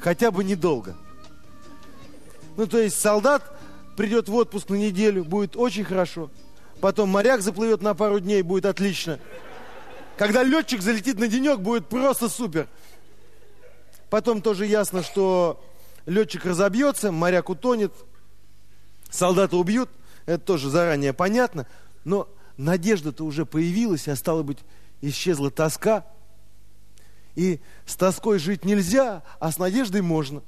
хотя бы недолго. Ну, то есть солдат придет в отпуск на неделю, будет очень хорошо. Потом моряк заплывет на пару дней, будет отлично. Когда летчик залетит на денек, будет просто супер. Потом тоже ясно, что летчик разобьется, моряк утонет, солдата убьют. Это тоже заранее понятно. Но надежда-то уже появилась, а стало быть, исчезла тоска. И с тоской жить нельзя, а с надеждой можно.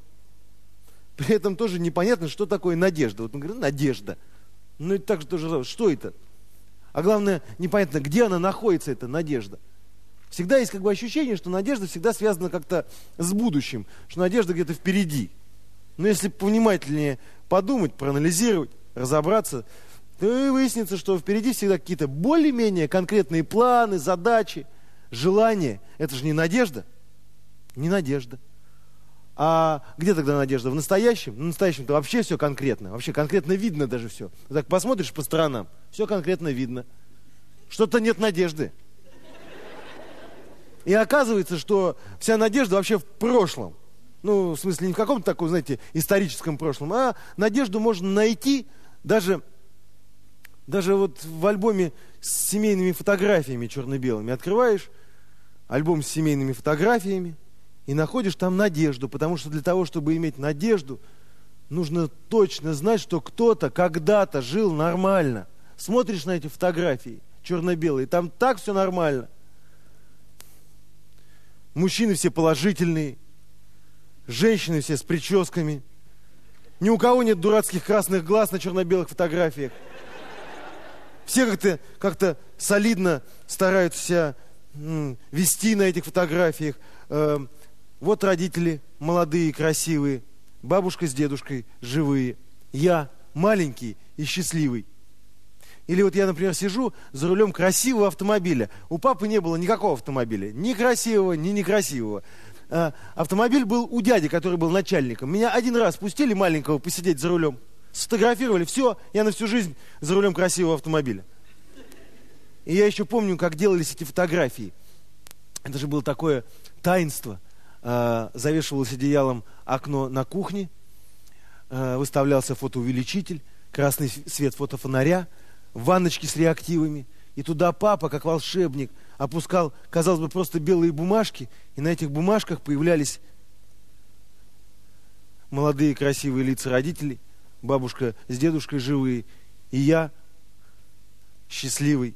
При этом тоже непонятно, что такое надежда. Вот мы говорим, надежда. Ну, это так же тоже, что это? А главное, непонятно, где она находится, эта надежда. Всегда есть как бы ощущение, что надежда всегда связана как-то с будущим, что надежда где-то впереди. Но если повнимательнее подумать, проанализировать, разобраться, то и выяснится, что впереди всегда какие-то более-менее конкретные планы, задачи, желания. Это же не надежда. Не надежда. А где тогда надежда? В настоящем? В настоящем-то вообще все конкретно. Вообще конкретно видно даже все. Так посмотришь по сторонам, все конкретно видно. Что-то нет надежды. И оказывается, что вся надежда вообще в прошлом. Ну, в смысле, не в каком-то таком, знаете, историческом прошлом, а надежду можно найти даже, даже вот в альбоме с семейными фотографиями черно-белыми. Открываешь альбом с семейными фотографиями, и находишь там надежду, потому что для того, чтобы иметь надежду, нужно точно знать, что кто-то когда-то жил нормально. Смотришь на эти фотографии черно-белые, там так все нормально. Мужчины все положительные, женщины все с прическами. Ни у кого нет дурацких красных глаз на черно-белых фотографиях. Все как-то как солидно стараются себя вести на этих фотографиях. Эм, вот родители молодые, красивые, бабушка с дедушкой живые, я маленький и счастливый. Или вот я, например, сижу за рулем красивого автомобиля. У папы не было никакого автомобиля. Ни красивого, ни некрасивого. А, автомобиль был у дяди, который был начальником. Меня один раз пустили маленького посидеть за рулем. Сфотографировали. Все, я на всю жизнь за рулем красивого автомобиля. И я еще помню, как делались эти фотографии. Это же было такое таинство – э, завешивалось одеялом окно на кухне, э, выставлялся фотоувеличитель, красный свет фотофонаря, ванночки с реактивами. И туда папа, как волшебник, опускал, казалось бы, просто белые бумажки, и на этих бумажках появлялись молодые красивые лица родителей, бабушка с дедушкой живые, и я счастливый.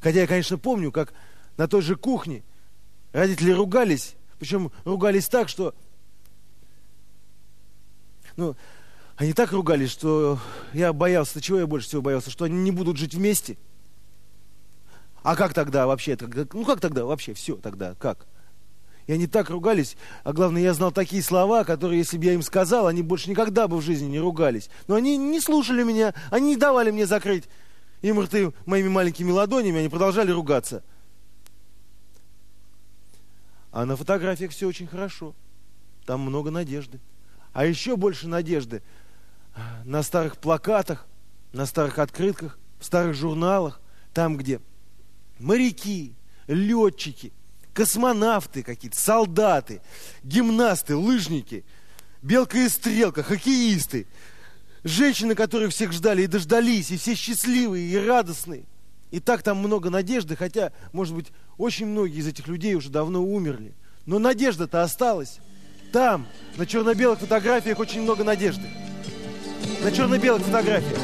Хотя я, конечно, помню, как на той же кухне родители ругались причем ругались так, что... Ну, они так ругались, что я боялся, чего я больше всего боялся, что они не будут жить вместе. А как тогда вообще? Ну как тогда вообще? Все тогда, как? И они так ругались, а главное, я знал такие слова, которые, если бы я им сказал, они больше никогда бы в жизни не ругались. Но они не слушали меня, они не давали мне закрыть им рты моими маленькими ладонями, они продолжали ругаться. А на фотографиях все очень хорошо. Там много надежды. А еще больше надежды на старых плакатах, на старых открытках, в старых журналах, там, где моряки, летчики, космонавты какие-то, солдаты, гимнасты, лыжники, белка и стрелка, хоккеисты, женщины, которых всех ждали и дождались, и все счастливые и радостные. И так там много надежды, хотя, может быть, очень многие из этих людей уже давно умерли. Но надежда-то осталась. Там, на черно-белых фотографиях, очень много надежды. На черно-белых фотографиях.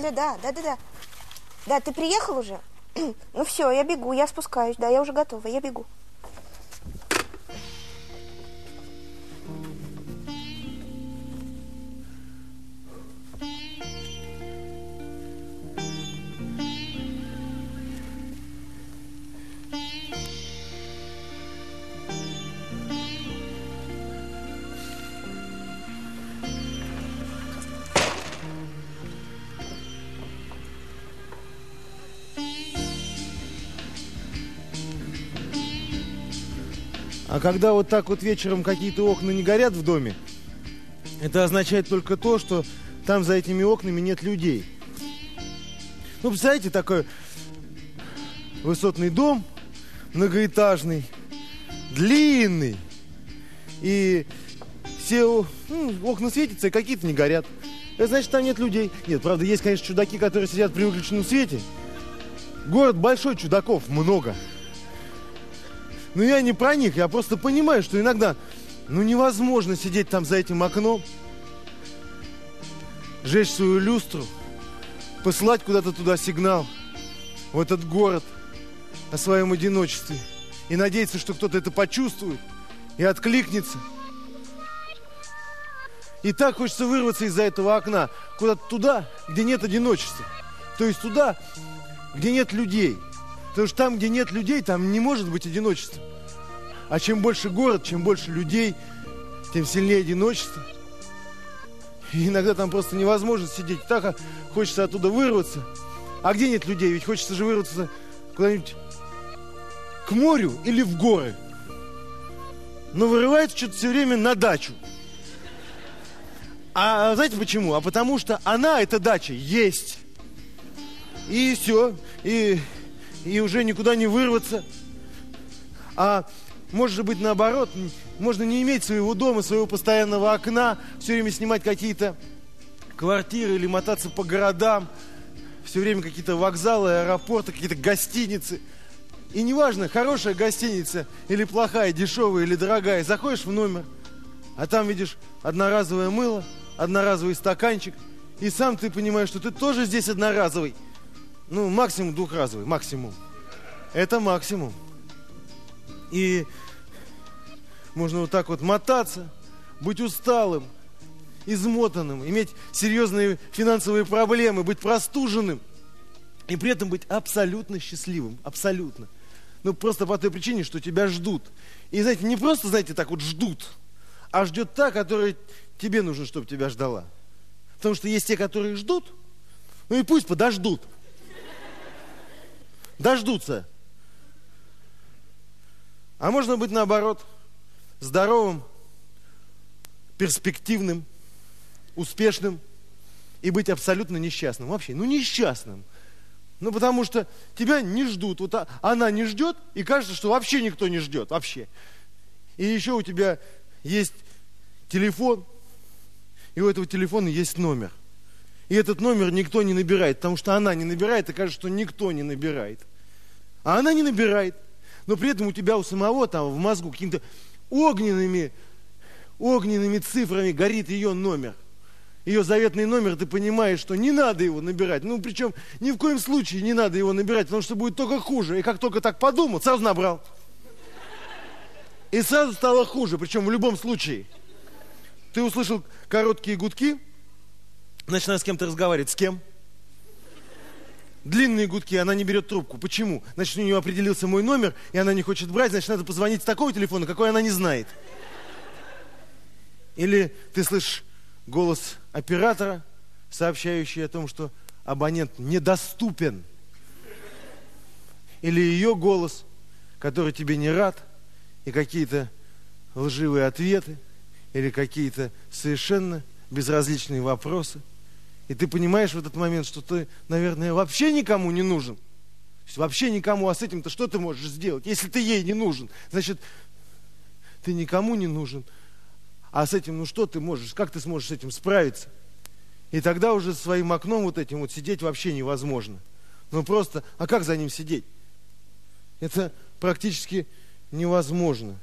Да, да, да, да. Да, ты приехал уже? Ну все, я бегу, я спускаюсь, да, я уже готова, я бегу. А когда вот так вот вечером какие-то окна не горят в доме, это означает только то, что там за этими окнами нет людей. Ну, представляете, такой высотный дом, многоэтажный, длинный, и все ну, окна светятся, и какие-то не горят. Это значит, там нет людей. Нет, правда, есть, конечно, чудаки, которые сидят при выключенном свете. Город большой, чудаков много. Но я не про них, я просто понимаю, что иногда ну невозможно сидеть там за этим окном, жечь свою люстру, посылать куда-то туда сигнал, в этот город о своем одиночестве и надеяться, что кто-то это почувствует и откликнется. И так хочется вырваться из-за этого окна куда-то туда, где нет одиночества. То есть туда, где нет людей – Потому что там, где нет людей, там не может быть одиночества. А чем больше город, чем больше людей, тем сильнее одиночество. И иногда там просто невозможно сидеть. Так хочется оттуда вырваться. А где нет людей? Ведь хочется же вырваться куда-нибудь к морю или в горы. Но вырывается что-то все время на дачу. А знаете почему? А потому что она, эта дача, есть. И все. И и уже никуда не вырваться. А может быть наоборот, можно не иметь своего дома, своего постоянного окна, все время снимать какие-то квартиры или мотаться по городам, все время какие-то вокзалы, аэропорты, какие-то гостиницы. И неважно, хорошая гостиница или плохая, дешевая или дорогая, заходишь в номер, а там видишь одноразовое мыло, одноразовый стаканчик, и сам ты понимаешь, что ты тоже здесь одноразовый – ну, максимум двухразовый, максимум. Это максимум. И можно вот так вот мотаться, быть усталым, измотанным, иметь серьезные финансовые проблемы, быть простуженным и при этом быть абсолютно счастливым, абсолютно. Ну, просто по той причине, что тебя ждут. И, знаете, не просто, знаете, так вот ждут, а ждет та, которая тебе нужно, чтобы тебя ждала. Потому что есть те, которые ждут, ну и пусть подождут – дождутся. А можно быть наоборот, здоровым, перспективным, успешным и быть абсолютно несчастным. Вообще, ну несчастным. Ну потому что тебя не ждут. Вот она не ждет, и кажется, что вообще никто не ждет. Вообще. И еще у тебя есть телефон, и у этого телефона есть номер. И этот номер никто не набирает, потому что она не набирает, и кажется, что никто не набирает. А она не набирает. Но при этом у тебя у самого там в мозгу какими-то огненными, огненными цифрами горит ее номер. Ее заветный номер, ты понимаешь, что не надо его набирать. Ну, причем ни в коем случае не надо его набирать, потому что будет только хуже. И как только так подумал, сразу набрал. И сразу стало хуже, причем в любом случае. Ты услышал короткие гудки, значит, надо с кем-то разговаривать. С кем? Длинные гудки, она не берет трубку. Почему? Значит, у нее определился мой номер, и она не хочет брать, значит, надо позвонить с такого телефона, какой она не знает. Или ты слышишь голос оператора, сообщающий о том, что абонент недоступен. Или ее голос, который тебе не рад, и какие-то лживые ответы, или какие-то совершенно безразличные вопросы – и ты понимаешь в этот момент, что ты, наверное, вообще никому не нужен. Вообще никому, а с этим-то что ты можешь сделать? Если ты ей не нужен, значит, ты никому не нужен. А с этим, ну что ты можешь, как ты сможешь с этим справиться? И тогда уже своим окном вот этим вот сидеть вообще невозможно. Ну просто, а как за ним сидеть? Это практически невозможно.